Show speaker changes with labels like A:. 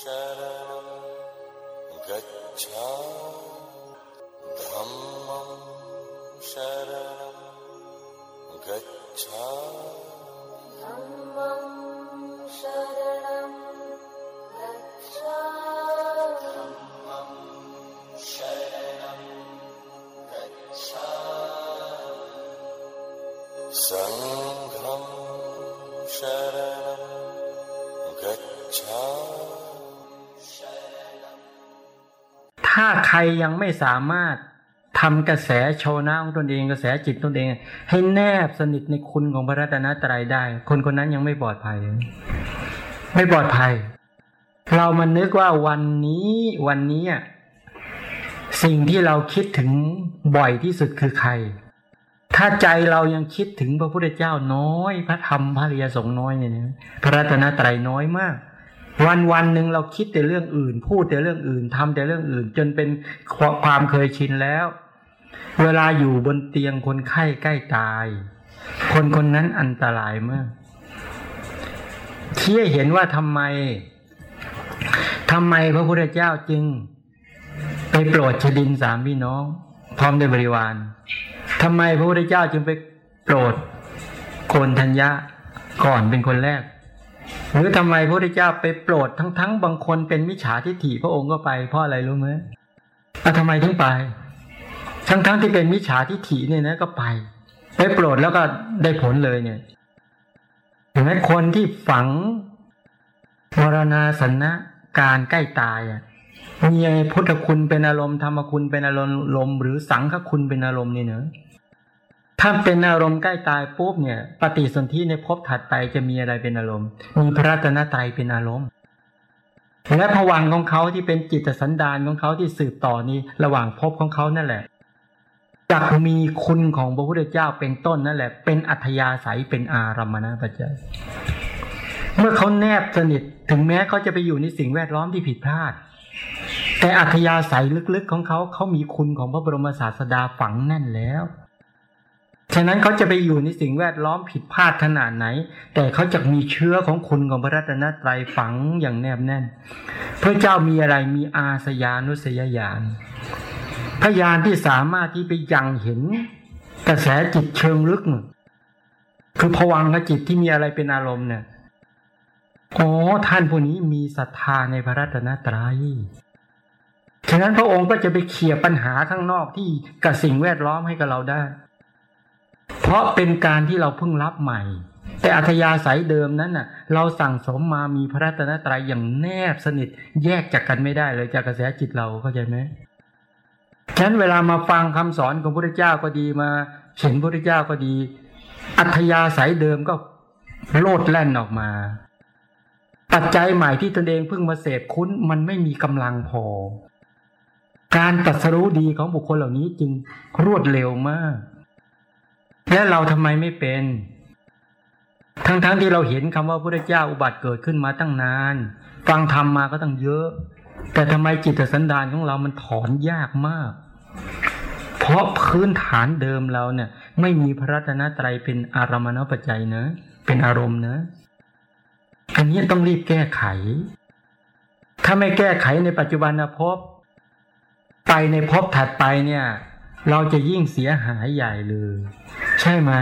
A: शरणं गच्छा धम्मं शरणं गच्छा
B: धम्मं शरणं गच्छा धम्मं शरणं गच्छा
A: सङ्घं शरणं गच्छा
C: ถ้าใครยังไม่สามารถทำกระแสโชว์น้าของตนเองกระแสจิตตนเอง ให้แนบสนิทในคุณของพระรัตนตรัยได้ คนคนนั้นยังไม่ปลอดภัย ไม่ปลอดภัย เรามันนึกว่าวันนี้วันนี้สิ่งที่เราคิดถึงบ่อยที่สุดคือใคร ถ้าใจเรายังคิดถึงพระพุทธเจ้าน้อย พระธรรมพระริยสงฆ์น้อยเนี่ยพระรัตนตรัยน้อยมาก วันวันหนึ่งเราคิดแต่เรื่องอื่น พูดแต่เรื่องอื่นทำแต่เรื่องอื่น จนเป็นความเคยชินแล้ว เวลาอยู่บนเตียงคนไข้ใกล้ตาย คนคนนั้นอันตรายมากที่เห็นว่าทำไมทำไมพระพุทธเจ้าจึง ไปโปรดชดินสามพี่น้อง พร้อมด้วยบริวารทำไมพระพุทธเจ้าจึงไปโปรดโกนธัญญะก่อนเป็นคนแรก หรือทำไมพระพุทธเจ้าไปโปรดทั้งทั้งบางคนเป็นมิจฉาทิฏฐิพระองค์ก็ไปเพราะอะไรรู้ไหมอะทำไมถึงไป ทั้งทั้งที่เป็นมิจฉาทิฏฐิเนี่ยนะก็ไปไปโปรดแล้วก็ได้ผลเลยเนี่ยถึงแม้คนที่ฝังมรณาสนะการใกล้ตายอะมีพุทธคุณเป็นอารมณ์ธรรมคุณเป็นอารมณ์หรือสังฆคุณเป็นอารมณ์นี่เนอะ ถ้าเป็นอารมณ์ใกล้ตายปุ๊บเนี่ย ปฏิสนธิในภพถัดไปจะมีอะไรเป็นอารมณ์ มีพระรัตนตรัยเป็นอารมณ์ และผวังค์ของเขาที่เป็นจิตสันดานของเขาที่สืบต่อนี้ระหว่างภพของเขานั่นแหละจักมีคุณของพระพุทธเจ้าเป็นต้นนั่นแหละ เป็นอัธยาศัยเป็นอารมณปัจจัยเมื่อเขาแนบสนิทถึงแม้เขาจะไปอยู่ในสิ่งแวดล้อมที่ผิดพลาด แต่อัธยาศัยลึกๆของเขาเขามีคุณของพระบรมศาสดาฝังแน่นแล้ว ฉะนั้นเขาจะไปอยู่ในสิ่งแวดล้อมผิดพลาดขนาดไหน แต่เขาจะมีเชื้อของคุณของพระรัตนตรัยฝังอย่างแนบแน่น พระเจ้ามีอะไรมีอาสยานุสยญาณพยานที่สามารถที่ไปยังเห็น กระแสจิตเชิงลึก คือผวังกจิตที่มีอะไรเป็นอารมณ์เนี่ยอ๋อท่านผู้นี้มีศรัทธาในพระรัตนตรัยฉะนั้นพระองค์ก็จะไปเคลียร์ปัญหาข้างนอกที่กับสิ่งแวดล้อมให้กับเราได้ ราะเป็นการที่เราเพิ่งรับใหม่ แต่อัธยาศัยเดิมนั้นน่ะ เราสั่งสมมามีพระรัตนตรัยอย่างแนบสนิทแยกจากกันไม่ได้เลยจากกระแสจิตเราเข้าใจไหมฉะนั้นเวลามาฟังคำสอนของพระพุทธเจ้าก็ดีมาเห็นพระพุทธเจ้าก็ดี อัธยาศัยเดิมก็โลดแล่นออกมา ปัจจัยใหม่ที่ตนเองเพิ่งมาเสพคุ้นมันไม่มีกำลังพอ การตัดสรู้ดีของบุคคลเหล่านี้จึงรวดเร็วมาก และเราทำไมไม่เป็น ทั้งๆทที่เราเห็นคำว่าพระเจ้าอุบัติเกิดขึ้นมาตั้งนาน ฟังธรรมมาก็ตั้งเยอะ แต่ทำไมจิตสันดานของเรามันถอนยากมาก เพราะพื้นฐานเดิมเราเนี่ย ไม่มีพระรัตนตรัยเป็นอารมณปัจจัยเนะ เป็นอารมณ์เนะอันนี้ต้องรีบแก้ไข ถ้าไม่แก้ไขในปัจจุบันนะพบไปในภพถัดไปเนี่ย เราจะยิ่งเสียหายใหญ่เลย ใช่ไหม